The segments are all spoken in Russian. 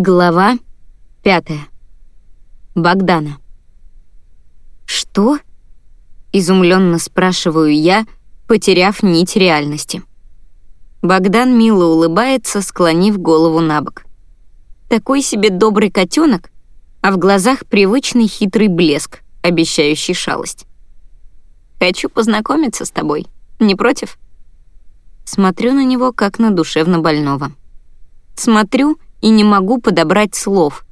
Глава пятая. Богдана. «Что?» — изумленно спрашиваю я, потеряв нить реальности. Богдан мило улыбается, склонив голову на бок. Такой себе добрый котенок, а в глазах привычный хитрый блеск, обещающий шалость. «Хочу познакомиться с тобой. Не против?» Смотрю на него, как на душевно больного. Смотрю — и не могу подобрать слов,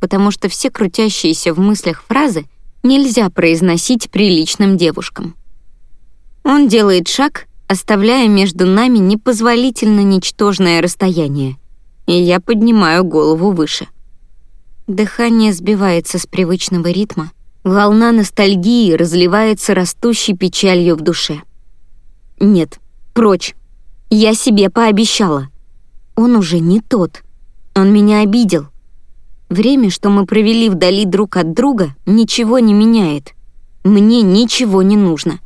потому что все крутящиеся в мыслях фразы нельзя произносить приличным девушкам. Он делает шаг, оставляя между нами непозволительно ничтожное расстояние, и я поднимаю голову выше. Дыхание сбивается с привычного ритма, волна ностальгии разливается растущей печалью в душе. Нет, прочь. Я себе пообещала. Он уже не тот — он меня обидел. Время, что мы провели вдали друг от друга, ничего не меняет. Мне ничего не нужно.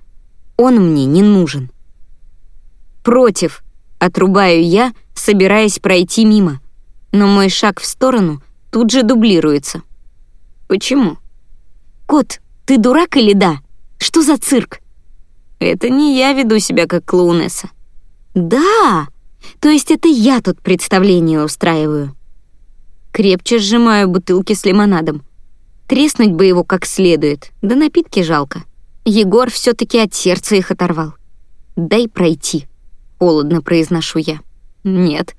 Он мне не нужен. Против, отрубаю я, собираясь пройти мимо. Но мой шаг в сторону тут же дублируется. Почему? Кот, ты дурак или да? Что за цирк? Это не я веду себя как клоунесса. Да, то есть это я тут представление устраиваю. Крепче сжимаю бутылки с лимонадом. Треснуть бы его как следует, да напитки жалко. Егор все таки от сердца их оторвал. «Дай пройти», — холодно произношу я. «Нет».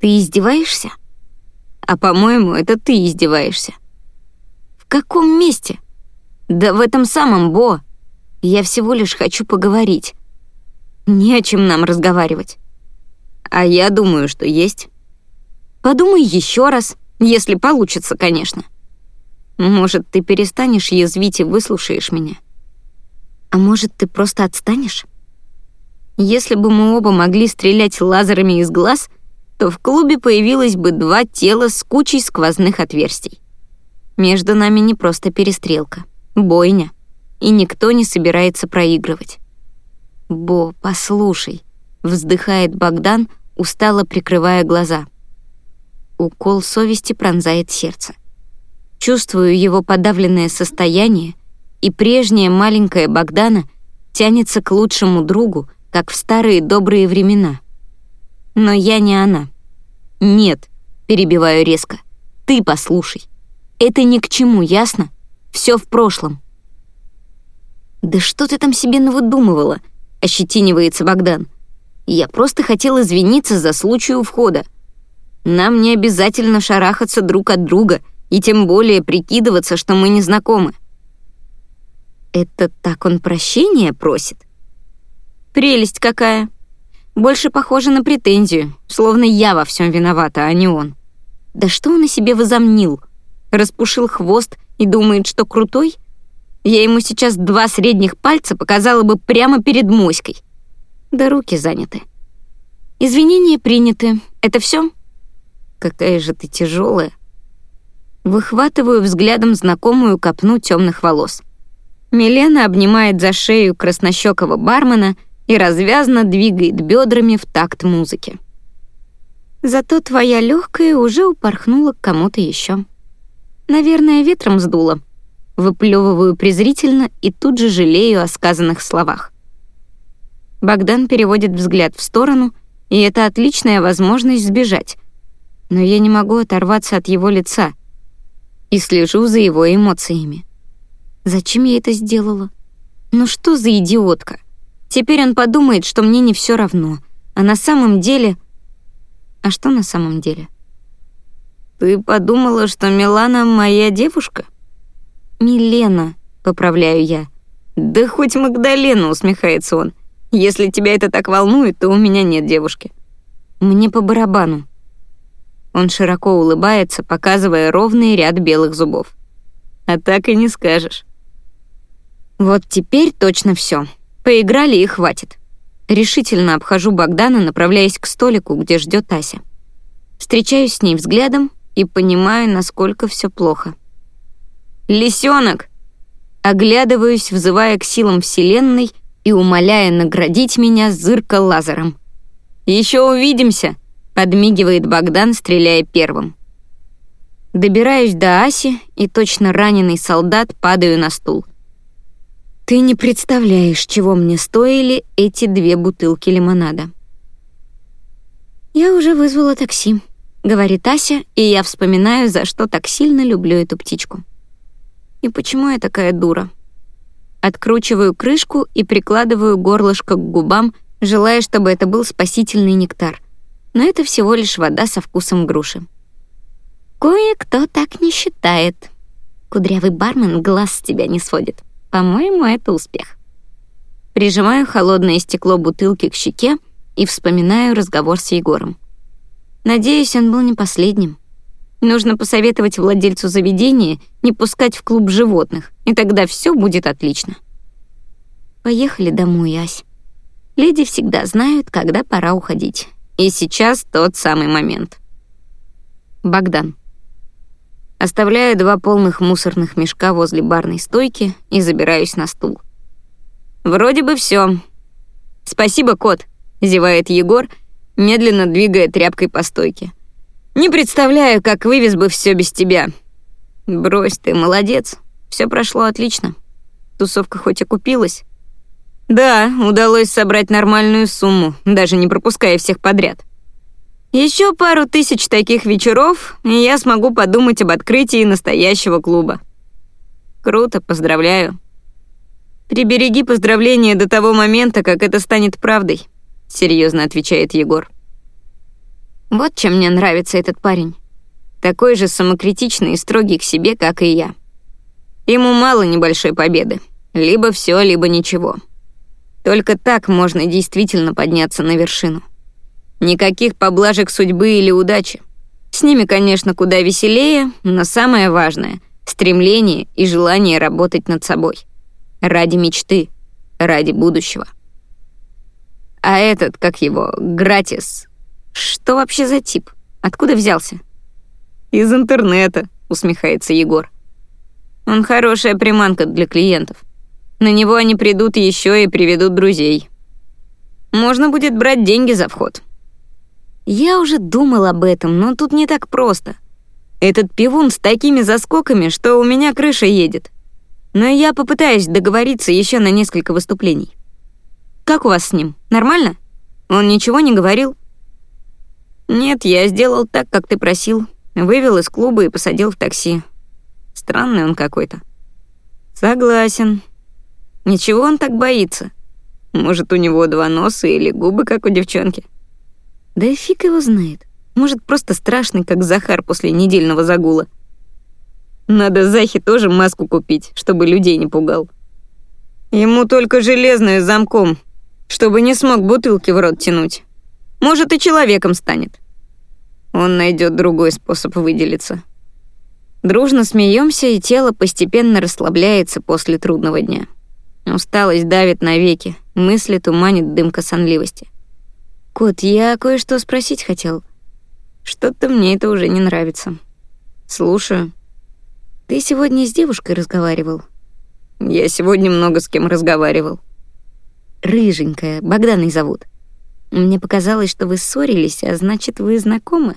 «Ты издеваешься?» «А, по-моему, это ты издеваешься». «В каком месте?» «Да в этом самом, Бо. Я всего лишь хочу поговорить. Не о чем нам разговаривать». «А я думаю, что есть». Подумай еще раз, если получится, конечно. Может, ты перестанешь язвить и выслушаешь меня? А может, ты просто отстанешь? Если бы мы оба могли стрелять лазерами из глаз, то в клубе появилось бы два тела с кучей сквозных отверстий. Между нами не просто перестрелка, бойня, и никто не собирается проигрывать. «Бо, послушай», — вздыхает Богдан, устало прикрывая глаза — Укол совести пронзает сердце. Чувствую его подавленное состояние, и прежняя маленькая Богдана тянется к лучшему другу, как в старые добрые времена. Но я не она. Нет, перебиваю резко. Ты послушай. Это ни к чему, ясно? Все в прошлом. Да что ты там себе навыдумывала? Ощетинивается Богдан. Я просто хотел извиниться за случай у входа. Нам не обязательно шарахаться друг от друга и тем более прикидываться, что мы не знакомы. Это так он прощения просит? Прелесть какая. Больше похоже на претензию, словно я во всем виновата, а не он. Да что он о себе возомнил? Распушил хвост и думает, что крутой? Я ему сейчас два средних пальца показала бы прямо перед моськой. Да руки заняты. Извинения приняты. Это все? какая же ты тяжелая. Выхватываю взглядом знакомую копну темных волос. Милена обнимает за шею краснощекого бармена и развязно двигает бедрами в такт музыки. Зато твоя легкая уже упорхнула к кому-то еще. Наверное, ветром сдуло. Выплевываю презрительно и тут же жалею о сказанных словах. Богдан переводит взгляд в сторону, и это отличная возможность сбежать, но я не могу оторваться от его лица и слежу за его эмоциями. Зачем я это сделала? Ну что за идиотка? Теперь он подумает, что мне не все равно, а на самом деле... А что на самом деле? Ты подумала, что Милана моя девушка? Милена, поправляю я. Да хоть Магдалена, усмехается он. Если тебя это так волнует, то у меня нет девушки. Мне по барабану. Он широко улыбается, показывая ровный ряд белых зубов. А так и не скажешь. Вот теперь точно все. Поиграли и хватит. Решительно обхожу Богдана, направляясь к столику, где ждет Ася. Встречаюсь с ней взглядом и понимаю, насколько все плохо. «Лисенок!» Оглядываюсь, взывая к силам Вселенной и умоляя наградить меня зырка лазером. «Еще увидимся!» Подмигивает Богдан, стреляя первым. Добираюсь до Аси и точно раненый солдат падаю на стул. Ты не представляешь, чего мне стоили эти две бутылки лимонада. Я уже вызвала такси, говорит Ася, и я вспоминаю, за что так сильно люблю эту птичку. И почему я такая дура? Откручиваю крышку и прикладываю горлышко к губам, желая, чтобы это был спасительный нектар. Но это всего лишь вода со вкусом груши. Кое-кто так не считает. Кудрявый бармен глаз с тебя не сводит. По-моему, это успех. Прижимаю холодное стекло бутылки к щеке и вспоминаю разговор с Егором. Надеюсь, он был не последним. Нужно посоветовать владельцу заведения не пускать в клуб животных, и тогда все будет отлично. Поехали домой, Ась. Леди всегда знают, когда пора уходить. И сейчас тот самый момент. Богдан. Оставляю два полных мусорных мешка возле барной стойки и забираюсь на стул. Вроде бы все. Спасибо, кот, зевает Егор, медленно двигая тряпкой по стойке. Не представляю, как вывез бы все без тебя. Брось ты, молодец. Все прошло отлично. Тусовка хоть и купилась. Да, удалось собрать нормальную сумму, даже не пропуская всех подряд. Еще пару тысяч таких вечеров, и я смогу подумать об открытии настоящего клуба. Круто, поздравляю. Прибереги поздравления до того момента, как это станет правдой, серьезно отвечает Егор. Вот чем мне нравится этот парень. Такой же самокритичный и строгий к себе, как и я. Ему мало небольшой победы. Либо все, либо ничего. Только так можно действительно подняться на вершину. Никаких поблажек судьбы или удачи. С ними, конечно, куда веселее, но самое важное — стремление и желание работать над собой. Ради мечты, ради будущего. А этот, как его, Гратис, что вообще за тип? Откуда взялся? Из интернета, усмехается Егор. Он хорошая приманка для клиентов. На него они придут еще и приведут друзей. Можно будет брать деньги за вход. Я уже думал об этом, но тут не так просто. Этот пивун с такими заскоками, что у меня крыша едет. Но я попытаюсь договориться еще на несколько выступлений. Как у вас с ним? Нормально? Он ничего не говорил? Нет, я сделал так, как ты просил. Вывел из клуба и посадил в такси. Странный он какой-то. Согласен. Ничего он так боится. Может, у него два носа или губы, как у девчонки. Да и фиг его знает. Может, просто страшный, как Захар после недельного загула. Надо Захе тоже маску купить, чтобы людей не пугал. Ему только железную замком, чтобы не смог бутылки в рот тянуть. Может, и человеком станет. Он найдет другой способ выделиться. Дружно смеемся, и тело постепенно расслабляется после трудного дня. Усталость давит навеки, мысли туманит дымка сонливости. «Кот, я кое-что спросить хотел. Что-то мне это уже не нравится. Слушаю. Ты сегодня с девушкой разговаривал?» «Я сегодня много с кем разговаривал». «Рыженькая, Богданой зовут. Мне показалось, что вы ссорились, а значит, вы знакомы?»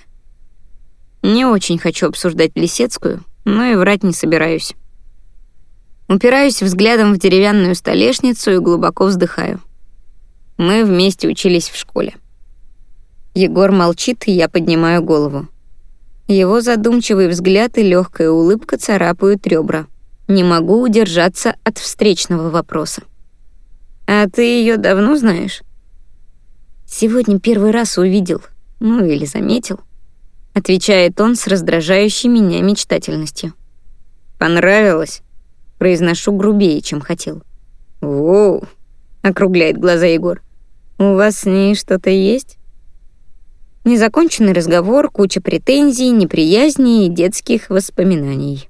«Не очень хочу обсуждать Лисецкую, но и врать не собираюсь». Упираюсь взглядом в деревянную столешницу и глубоко вздыхаю. Мы вместе учились в школе. Егор молчит, и я поднимаю голову. Его задумчивый взгляд и легкая улыбка царапают ребра. Не могу удержаться от встречного вопроса. «А ты ее давно знаешь?» «Сегодня первый раз увидел, ну или заметил», — отвечает он с раздражающей меня мечтательностью. «Понравилось?» — произношу грубее, чем хотел. «Воу!» — округляет глаза Егор. «У вас с ней что-то есть?» Незаконченный разговор, куча претензий, неприязни и детских воспоминаний.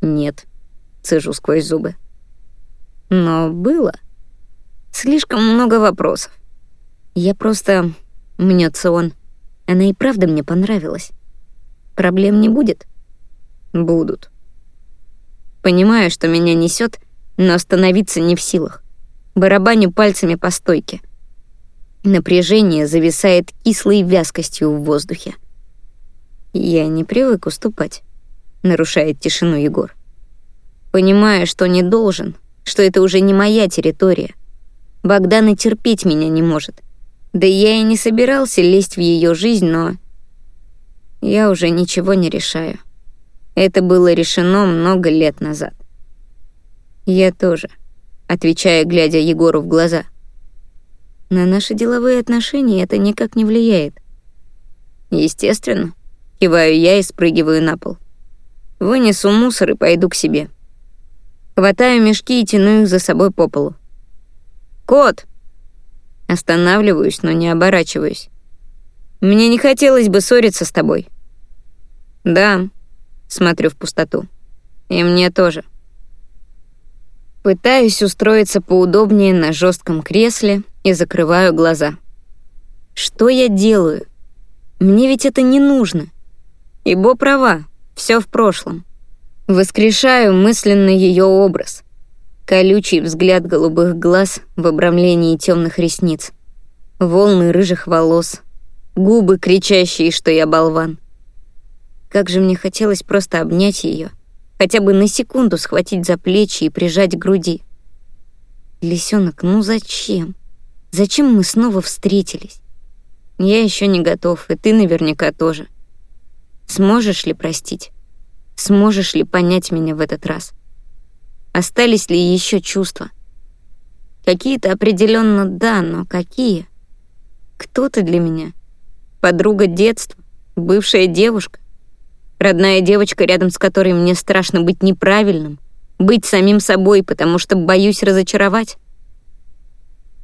Нет, цежу сквозь зубы. Но было. Слишком много вопросов. Я просто... Мнется он. Она и правда мне понравилась. Проблем не будет? Будут. Понимаю, что меня несет, но остановиться не в силах. Барабаню пальцами по стойке — Напряжение зависает кислой вязкостью в воздухе. Я не привык уступать, нарушает тишину Егор. Понимая, что не должен, что это уже не моя территория. Богдан и терпеть меня не может. Да я и не собирался лезть в ее жизнь, но... Я уже ничего не решаю. Это было решено много лет назад. Я тоже, отвечая, глядя Егору в глаза. На наши деловые отношения это никак не влияет. Естественно, киваю я и спрыгиваю на пол. Вынесу мусор и пойду к себе. Хватаю мешки и тяну их за собой по полу. «Кот!» Останавливаюсь, но не оборачиваюсь. «Мне не хотелось бы ссориться с тобой». «Да», — смотрю в пустоту. «И мне тоже». Пытаюсь устроиться поудобнее на жестком кресле и закрываю глаза. Что я делаю? Мне ведь это не нужно. Ибо права, все в прошлом. Воскрешаю мысленно ее образ. Колючий взгляд голубых глаз в обрамлении темных ресниц. Волны рыжих волос. Губы, кричащие, что я болван. Как же мне хотелось просто обнять ее, хотя бы на секунду схватить за плечи и прижать к груди. Лисенок, ну зачем? Зачем мы снова встретились? Я еще не готов, и ты наверняка тоже. Сможешь ли простить? Сможешь ли понять меня в этот раз? Остались ли еще чувства? Какие-то определенно да, но какие? Кто ты для меня? Подруга детства? Бывшая девушка? Родная девочка, рядом с которой мне страшно быть неправильным? Быть самим собой, потому что боюсь разочаровать?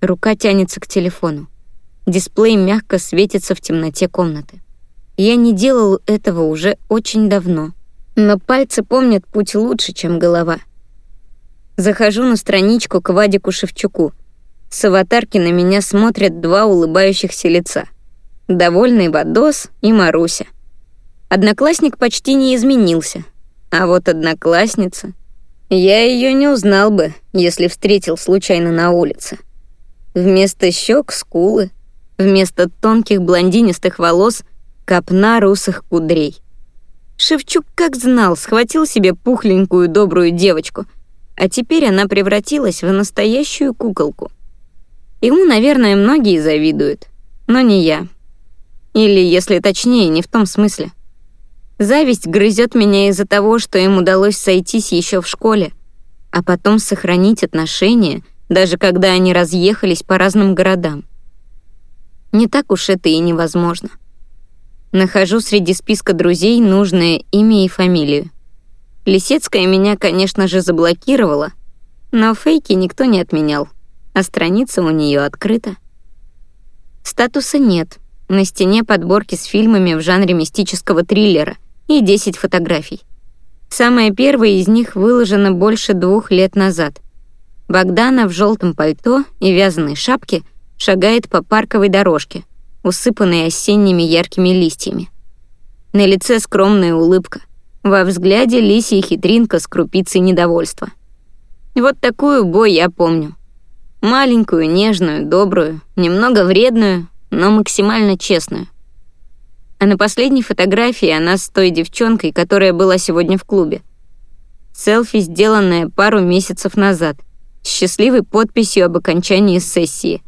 Рука тянется к телефону. Дисплей мягко светится в темноте комнаты. Я не делал этого уже очень давно, но пальцы помнят путь лучше, чем голова. Захожу на страничку к Вадику Шевчуку. С аватарки на меня смотрят два улыбающихся лица. Довольный Вадос и Маруся. Одноклассник почти не изменился, а вот одноклассница... Я ее не узнал бы, если встретил случайно на улице. Вместо щек — скулы, вместо тонких блондинистых волос — копна русых кудрей. Шевчук как знал, схватил себе пухленькую добрую девочку, а теперь она превратилась в настоящую куколку. Ему, наверное, многие завидуют, но не я. Или, если точнее, не в том смысле. Зависть грызет меня из-за того, что им удалось сойтись еще в школе, а потом сохранить отношения — даже когда они разъехались по разным городам. Не так уж это и невозможно. Нахожу среди списка друзей нужное имя и фамилию. Лисецкая меня, конечно же, заблокировала, но фейки никто не отменял, а страница у нее открыта. Статуса нет. На стене подборки с фильмами в жанре мистического триллера и 10 фотографий. Самая первая из них выложена больше двух лет назад. Богдана в желтом пальто и вязаной шапке шагает по парковой дорожке, усыпанной осенними яркими листьями. На лице скромная улыбка, во взгляде лисья хитринка с крупицей недовольства. Вот такую бой я помню. Маленькую, нежную, добрую, немного вредную, но максимально честную. А на последней фотографии она с той девчонкой, которая была сегодня в клубе. Селфи, сделанное пару месяцев назад с счастливой подписью об окончании сессии.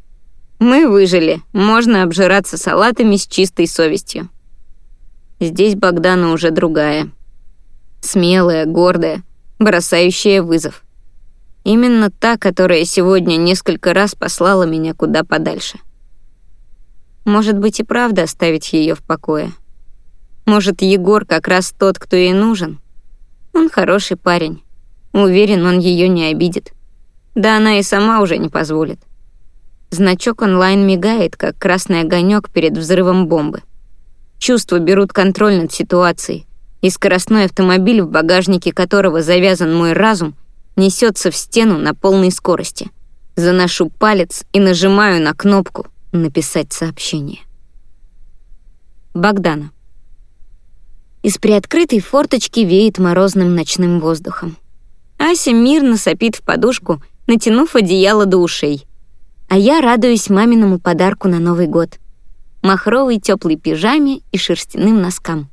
Мы выжили, можно обжираться салатами с чистой совестью. Здесь Богдана уже другая. Смелая, гордая, бросающая вызов. Именно та, которая сегодня несколько раз послала меня куда подальше. Может быть и правда оставить ее в покое. Может, Егор как раз тот, кто ей нужен. Он хороший парень. Уверен, он ее не обидит. Да она и сама уже не позволит. Значок онлайн мигает, как красный огонек перед взрывом бомбы. Чувства берут контроль над ситуацией, и скоростной автомобиль, в багажнике которого завязан мой разум, несется в стену на полной скорости. Заношу палец и нажимаю на кнопку «Написать сообщение». Богдана. Из приоткрытой форточки веет морозным ночным воздухом. Ася мирно сопит в подушку — натянув одеяло до ушей. А я радуюсь маминому подарку на Новый год. Махровой теплой пижаме и шерстяным носкам.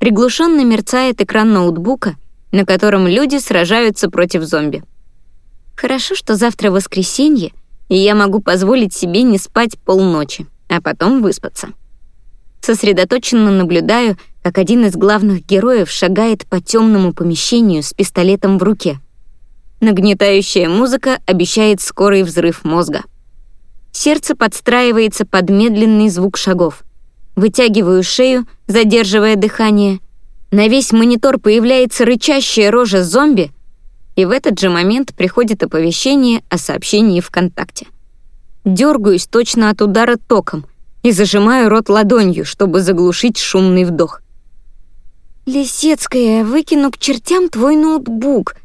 Приглушенно мерцает экран ноутбука, на котором люди сражаются против зомби. Хорошо, что завтра воскресенье, и я могу позволить себе не спать полночи, а потом выспаться. Сосредоточенно наблюдаю, как один из главных героев шагает по темному помещению с пистолетом в руке. Нагнетающая музыка обещает скорый взрыв мозга. Сердце подстраивается под медленный звук шагов. Вытягиваю шею, задерживая дыхание. На весь монитор появляется рычащая рожа зомби, и в этот же момент приходит оповещение о сообщении ВКонтакте. Дергаюсь точно от удара током и зажимаю рот ладонью, чтобы заглушить шумный вдох. «Лисецкая, выкину к чертям твой ноутбук.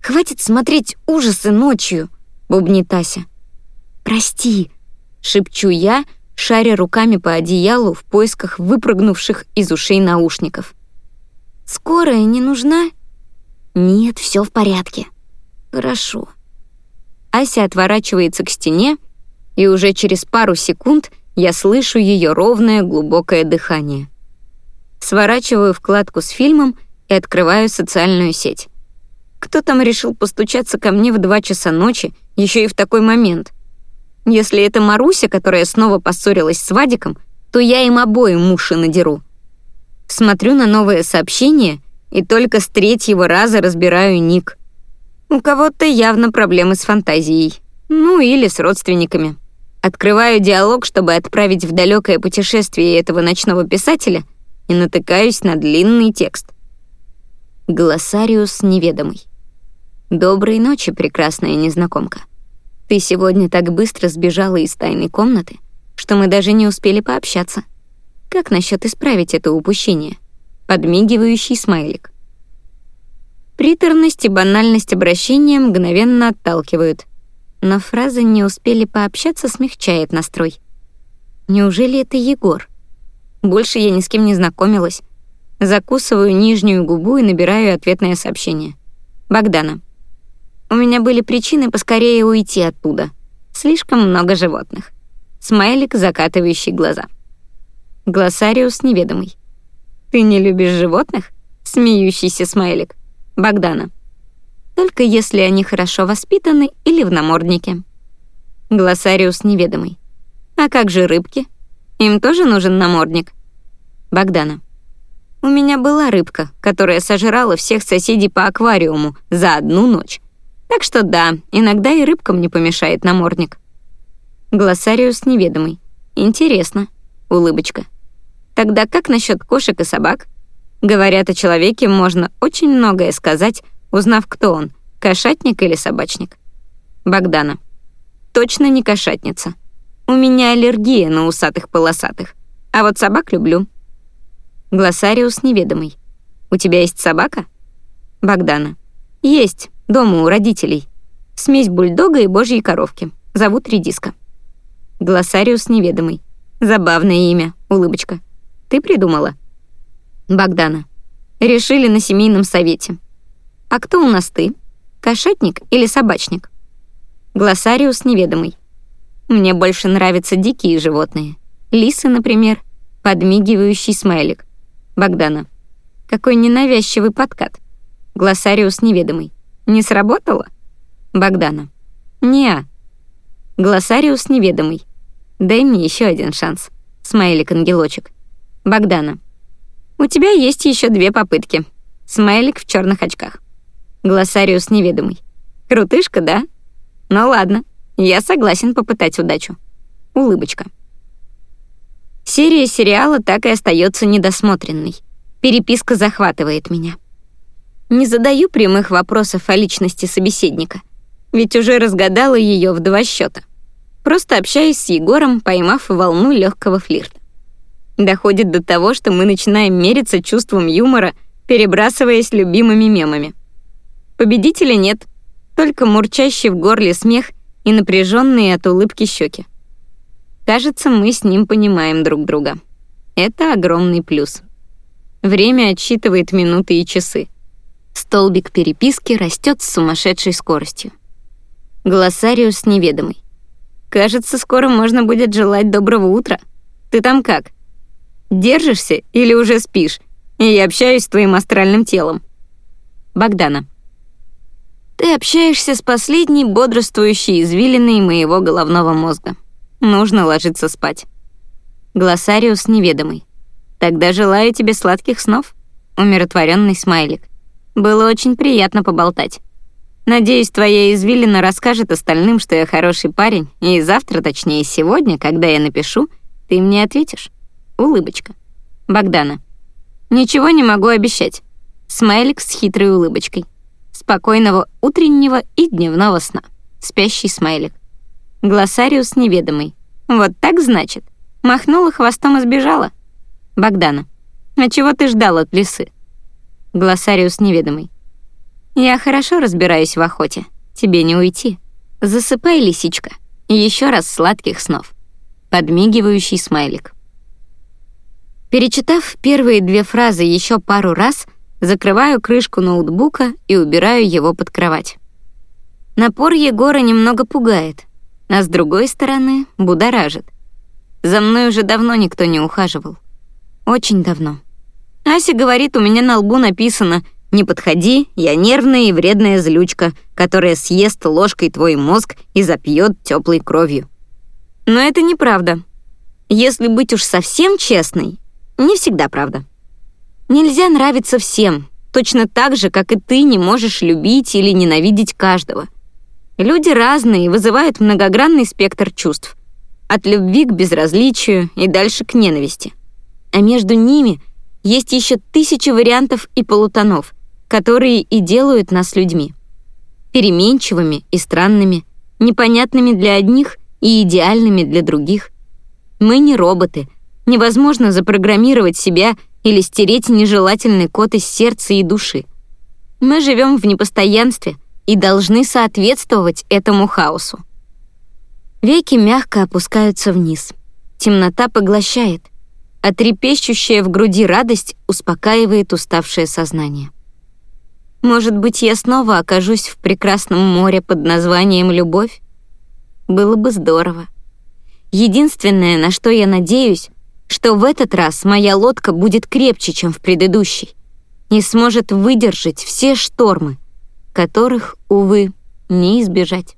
Хватит смотреть ужасы ночью», — бубнит Ася. «Прости», — шепчу я, шаря руками по одеялу в поисках выпрыгнувших из ушей наушников. «Скорая не нужна?» «Нет, все в порядке». «Хорошо». Ася отворачивается к стене, и уже через пару секунд я слышу ее ровное глубокое дыхание. Сворачиваю вкладку с фильмом и открываю социальную сеть. Кто там решил постучаться ко мне в два часа ночи, еще и в такой момент? Если это Маруся, которая снова поссорилась с Вадиком, то я им обоим уши надеру. Смотрю на новое сообщение и только с третьего раза разбираю ник. У кого-то явно проблемы с фантазией. Ну или с родственниками. Открываю диалог, чтобы отправить в далекое путешествие этого ночного писателя, и натыкаюсь на длинный текст. Глоссариус неведомый. Доброй ночи, прекрасная незнакомка. Ты сегодня так быстро сбежала из тайной комнаты, что мы даже не успели пообщаться. Как насчет исправить это упущение? Подмигивающий смайлик. Приторность и банальность обращения мгновенно отталкивают. Но фраза «не успели пообщаться» смягчает настрой. Неужели это Егор? Больше я ни с кем не знакомилась. Закусываю нижнюю губу и набираю ответное сообщение. Богдана. У меня были причины поскорее уйти оттуда. Слишком много животных. Смайлик, закатывающий глаза. Глоссариус неведомый. Ты не любишь животных? Смеющийся смайлик. Богдана. Только если они хорошо воспитаны или в наморднике. Глоссариус неведомый. А как же рыбки? Им тоже нужен намордник? Богдана. У меня была рыбка, которая сожрала всех соседей по аквариуму за одну ночь. Так что да, иногда и рыбкам не помешает намордник. Глоссариус неведомый. Интересно. Улыбочка. Тогда как насчет кошек и собак? Говорят, о человеке можно очень многое сказать, узнав, кто он, кошатник или собачник. Богдана. Точно не кошатница. У меня аллергия на усатых-полосатых. А вот собак люблю. Глоссариус неведомый. У тебя есть собака? Богдана. Есть. Дома у родителей. Смесь бульдога и божьей коровки. Зовут Редиска. Глоссариус неведомый. Забавное имя, улыбочка. Ты придумала? Богдана. Решили на семейном совете. А кто у нас ты? Кошатник или собачник? Глоссариус неведомый. Мне больше нравятся дикие животные. Лисы, например. Подмигивающий смайлик. Богдана. Какой ненавязчивый подкат. Глоссариус неведомый. Не сработало? Богдана. Неа. Глоссариус неведомый. Дай мне еще один шанс. Смайлик-ангелочек. Богдана. У тебя есть еще две попытки. Смайлик в черных очках. Глоссариус неведомый. Крутышка, да? Ну ладно, я согласен попытать удачу. Улыбочка. Серия сериала так и остается недосмотренной. Переписка захватывает меня. Не задаю прямых вопросов о личности собеседника, ведь уже разгадала ее в два счета. Просто общаюсь с Егором, поймав волну легкого флирта. Доходит до того, что мы начинаем мериться чувством юмора, перебрасываясь любимыми мемами. Победителя нет, только мурчащий в горле смех и напряженные от улыбки щеки. Кажется, мы с ним понимаем друг друга. Это огромный плюс. Время отсчитывает минуты и часы. Столбик переписки растет с сумасшедшей скоростью. Глоссариус неведомый. Кажется, скоро можно будет желать доброго утра. Ты там как? Держишься или уже спишь? и общаюсь с твоим астральным телом. Богдана. Ты общаешься с последней бодрствующей извилиной моего головного мозга. Нужно ложиться спать. Глоссариус неведомый. Тогда желаю тебе сладких снов. Умиротворенный смайлик. Было очень приятно поболтать. Надеюсь, твоя извилина расскажет остальным, что я хороший парень, и завтра, точнее сегодня, когда я напишу, ты мне ответишь. Улыбочка. Богдана. Ничего не могу обещать. Смайлик с хитрой улыбочкой. Спокойного утреннего и дневного сна. Спящий смайлик. Глоссариус неведомый. Вот так значит. Махнула хвостом и сбежала. Богдана. А чего ты ждал от лисы? Глоссариус неведомый. Я хорошо разбираюсь в охоте. Тебе не уйти. Засыпай, лисичка. Еще раз сладких снов. Подмигивающий смайлик. Перечитав первые две фразы еще пару раз, закрываю крышку ноутбука и убираю его под кровать. Напор Егора немного пугает, а с другой стороны будоражит. За мной уже давно никто не ухаживал. Очень давно. Ася говорит, у меня на лбу написано «Не подходи, я нервная и вредная злючка, которая съест ложкой твой мозг и запьет теплой кровью». Но это неправда. Если быть уж совсем честной, не всегда правда. Нельзя нравиться всем, точно так же, как и ты не можешь любить или ненавидеть каждого. Люди разные и вызывают многогранный спектр чувств. От любви к безразличию и дальше к ненависти. А между ними есть еще тысячи вариантов и полутонов, которые и делают нас людьми. Переменчивыми и странными, непонятными для одних и идеальными для других. Мы не роботы. Невозможно запрограммировать себя или стереть нежелательный код из сердца и души. Мы живем в непостоянстве и должны соответствовать этому хаосу. Веки мягко опускаются вниз. Темнота поглощает, а трепещущая в груди радость успокаивает уставшее сознание. Может быть, я снова окажусь в прекрасном море под названием «Любовь»? Было бы здорово. Единственное, на что я надеюсь, что в этот раз моя лодка будет крепче, чем в предыдущей, и сможет выдержать все штормы, которых, увы, не избежать.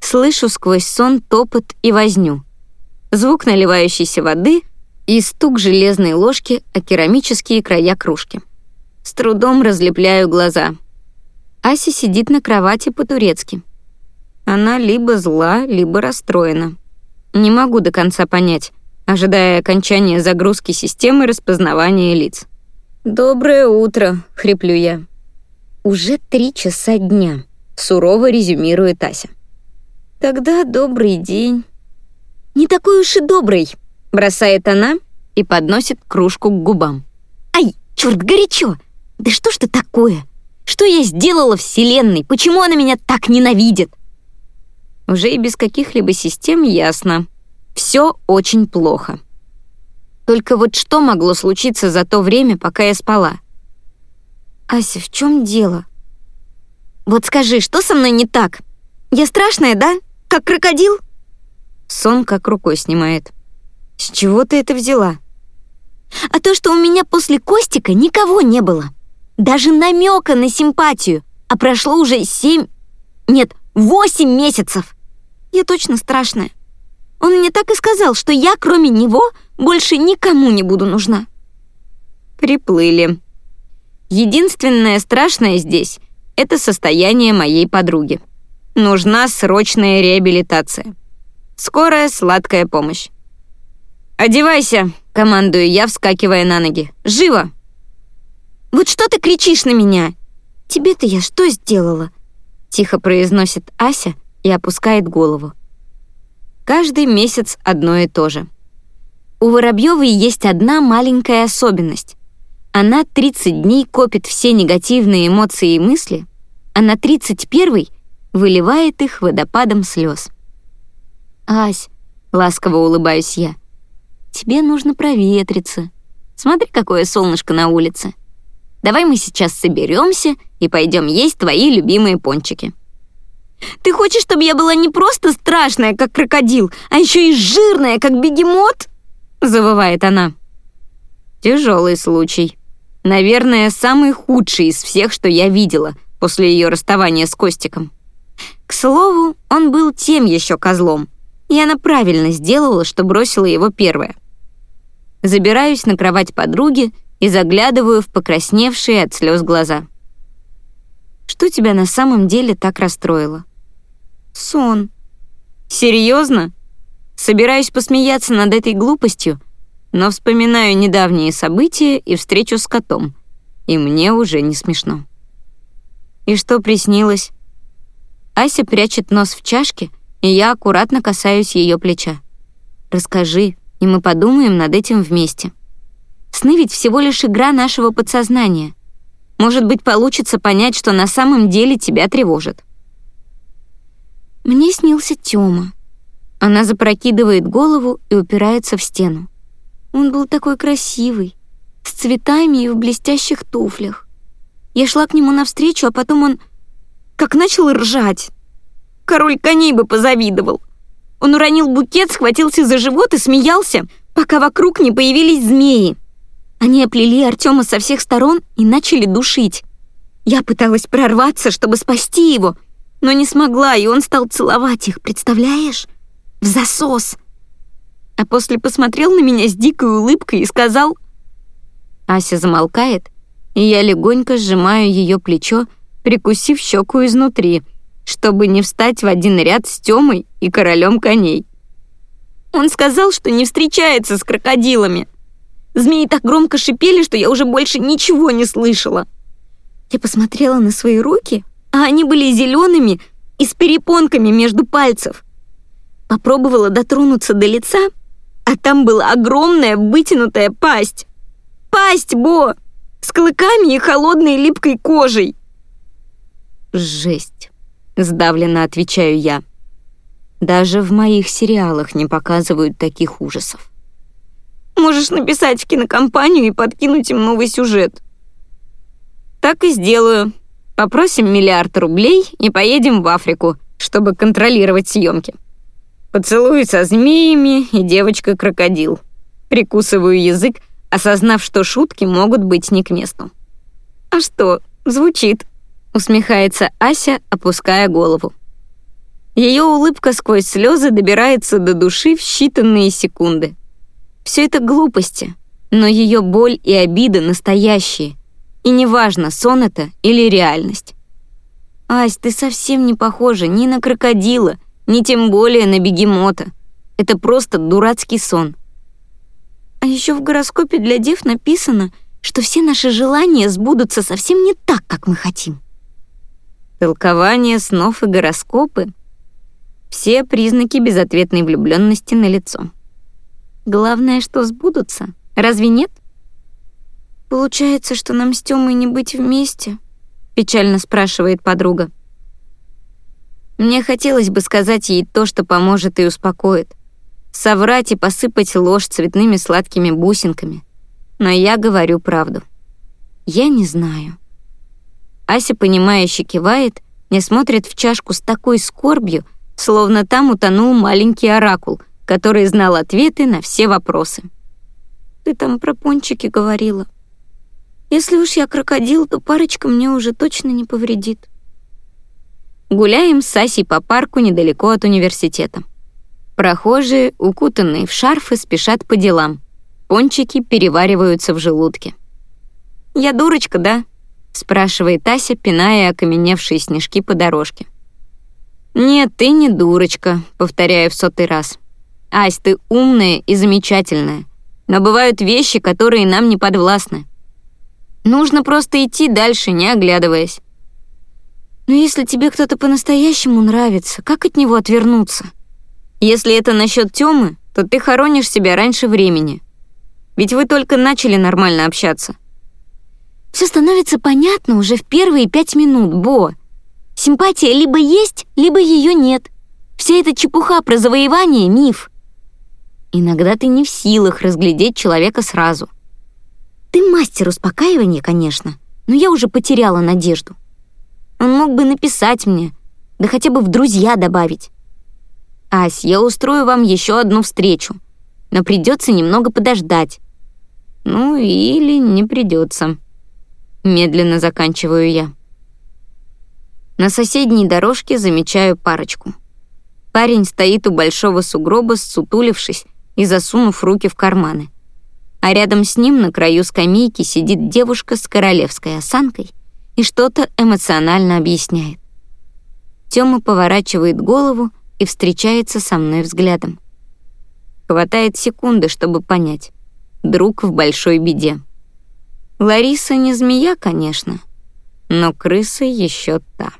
Слышу сквозь сон топот и возню, звук наливающейся воды и стук железной ложки о керамические края кружки. С трудом разлепляю глаза. Ася сидит на кровати по-турецки. Она либо зла, либо расстроена. Не могу до конца понять, ожидая окончания загрузки системы распознавания лиц. «Доброе утро», — хриплю я. «Уже три часа дня», — сурово резюмирует Ася. «Тогда добрый день». «Не такой уж и добрый», — бросает она и подносит кружку к губам. «Ай, черт, горячо! Да что ж это такое? Что я сделала Вселенной? Почему она меня так ненавидит?» Уже и без каких-либо систем ясно. Все очень плохо. Только вот что могло случиться за то время, пока я спала? «Ася, в чем дело?» «Вот скажи, что со мной не так? Я страшная, да? Как крокодил?» Сон как рукой снимает. «С чего ты это взяла?» «А то, что у меня после Костика никого не было. Даже намека на симпатию. А прошло уже семь... Нет, восемь месяцев. Я точно страшная. Он мне так и сказал, что я, кроме него, больше никому не буду нужна». Приплыли. Единственное страшное здесь — это состояние моей подруги. Нужна срочная реабилитация. Скорая сладкая помощь. «Одевайся!» — командую я, вскакивая на ноги. «Живо!» «Вот что ты кричишь на меня? Тебе-то я что сделала?» Тихо произносит Ася и опускает голову. Каждый месяц одно и то же. У Воробьевой есть одна маленькая особенность. Она 30 дней копит все негативные эмоции и мысли, а на 31-й выливает их водопадом слез. «Ась», — ласково улыбаюсь я, — «тебе нужно проветриться. Смотри, какое солнышко на улице. Давай мы сейчас соберемся и пойдем есть твои любимые пончики». «Ты хочешь, чтобы я была не просто страшная, как крокодил, а еще и жирная, как бегемот?» — завывает она. Тяжелый случай. Наверное, самый худший из всех, что я видела после ее расставания с Костиком. К слову, он был тем еще козлом, и она правильно сделала, что бросила его первая. Забираюсь на кровать подруги и заглядываю в покрасневшие от слез глаза. Что тебя на самом деле так расстроило? Сон. Серьезно? Собираюсь посмеяться над этой глупостью, но вспоминаю недавние события и встречу с котом, и мне уже не смешно. И что приснилось? Ася прячет нос в чашке, и я аккуратно касаюсь ее плеча. Расскажи, и мы подумаем над этим вместе. Сны ведь всего лишь игра нашего подсознания. Может быть, получится понять, что на самом деле тебя тревожит. Мне снился Тёма. Она запрокидывает голову и упирается в стену. Он был такой красивый, с цветами и в блестящих туфлях. Я шла к нему навстречу, а потом он как начал ржать. Король коней бы позавидовал. Он уронил букет, схватился за живот и смеялся, пока вокруг не появились змеи. Они оплели Артема со всех сторон и начали душить. Я пыталась прорваться, чтобы спасти его, но не смогла, и он стал целовать их, представляешь? В засос. А после посмотрел на меня с дикой улыбкой и сказал... Ася замолкает, и я легонько сжимаю ее плечо, прикусив щеку изнутри, чтобы не встать в один ряд с Тёмой и королем коней. Он сказал, что не встречается с крокодилами. Змеи так громко шипели, что я уже больше ничего не слышала. Я посмотрела на свои руки, а они были зелеными и с перепонками между пальцев. Попробовала дотронуться до лица, а там была огромная вытянутая пасть. Пасть, Бо! С клыками и холодной липкой кожей. «Жесть», — сдавленно отвечаю я. Даже в моих сериалах не показывают таких ужасов. Можешь написать в кинокомпанию и подкинуть им новый сюжет. Так и сделаю. Попросим миллиард рублей и поедем в Африку, чтобы контролировать съемки. Поцелуй со змеями и девочка-крокодил. Прикусываю язык, осознав, что шутки могут быть не к месту. А что, звучит, усмехается Ася, опуская голову. Ее улыбка сквозь слезы добирается до души в считанные секунды. Все это глупости, но ее боль и обида настоящие. И неважно, сон это или реальность. «Ась, ты совсем не похожа ни на крокодила, ни тем более на бегемота. Это просто дурацкий сон». А еще в гороскопе для дев написано, что все наши желания сбудутся совсем не так, как мы хотим. Толкование снов и гороскопы — все признаки безответной влюбленности на лицо. Главное, что сбудутся. Разве нет? Получается, что нам с Тёмой не быть вместе? Печально спрашивает подруга. Мне хотелось бы сказать ей то, что поможет и успокоит. Соврать и посыпать ложь цветными сладкими бусинками. Но я говорю правду. Я не знаю. Ася, понимающе кивает, не смотрит в чашку с такой скорбью, словно там утонул маленький оракул, который знал ответы на все вопросы. «Ты там про пончики говорила. Если уж я крокодил, то парочка мне уже точно не повредит». Гуляем с Асей по парку недалеко от университета. Прохожие, укутанные в шарфы, спешат по делам. Пончики перевариваются в желудке. «Я дурочка, да?» — спрашивает Ася, пиная окаменевшие снежки по дорожке. «Нет, ты не дурочка», — повторяю в сотый раз. Ась, ты умная и замечательная. Но бывают вещи, которые нам не подвластны. Нужно просто идти дальше, не оглядываясь. Но если тебе кто-то по-настоящему нравится, как от него отвернуться? Если это насчет Тёмы, то ты хоронишь себя раньше времени. Ведь вы только начали нормально общаться. Все становится понятно уже в первые пять минут, Бо. Симпатия либо есть, либо ее нет. Вся эта чепуха про завоевание — миф. Иногда ты не в силах разглядеть человека сразу. Ты мастер успокаивания, конечно, но я уже потеряла надежду. Он мог бы написать мне, да хотя бы в друзья добавить. «Ась, я устрою вам еще одну встречу, но придется немного подождать. Ну или не придется. Медленно заканчиваю я. На соседней дорожке замечаю парочку. Парень стоит у большого сугроба, сутулившись и засунув руки в карманы. А рядом с ним на краю скамейки сидит девушка с королевской осанкой и что-то эмоционально объясняет. Тёма поворачивает голову и встречается со мной взглядом. Хватает секунды, чтобы понять. Друг в большой беде. Лариса не змея, конечно, но крыса еще та.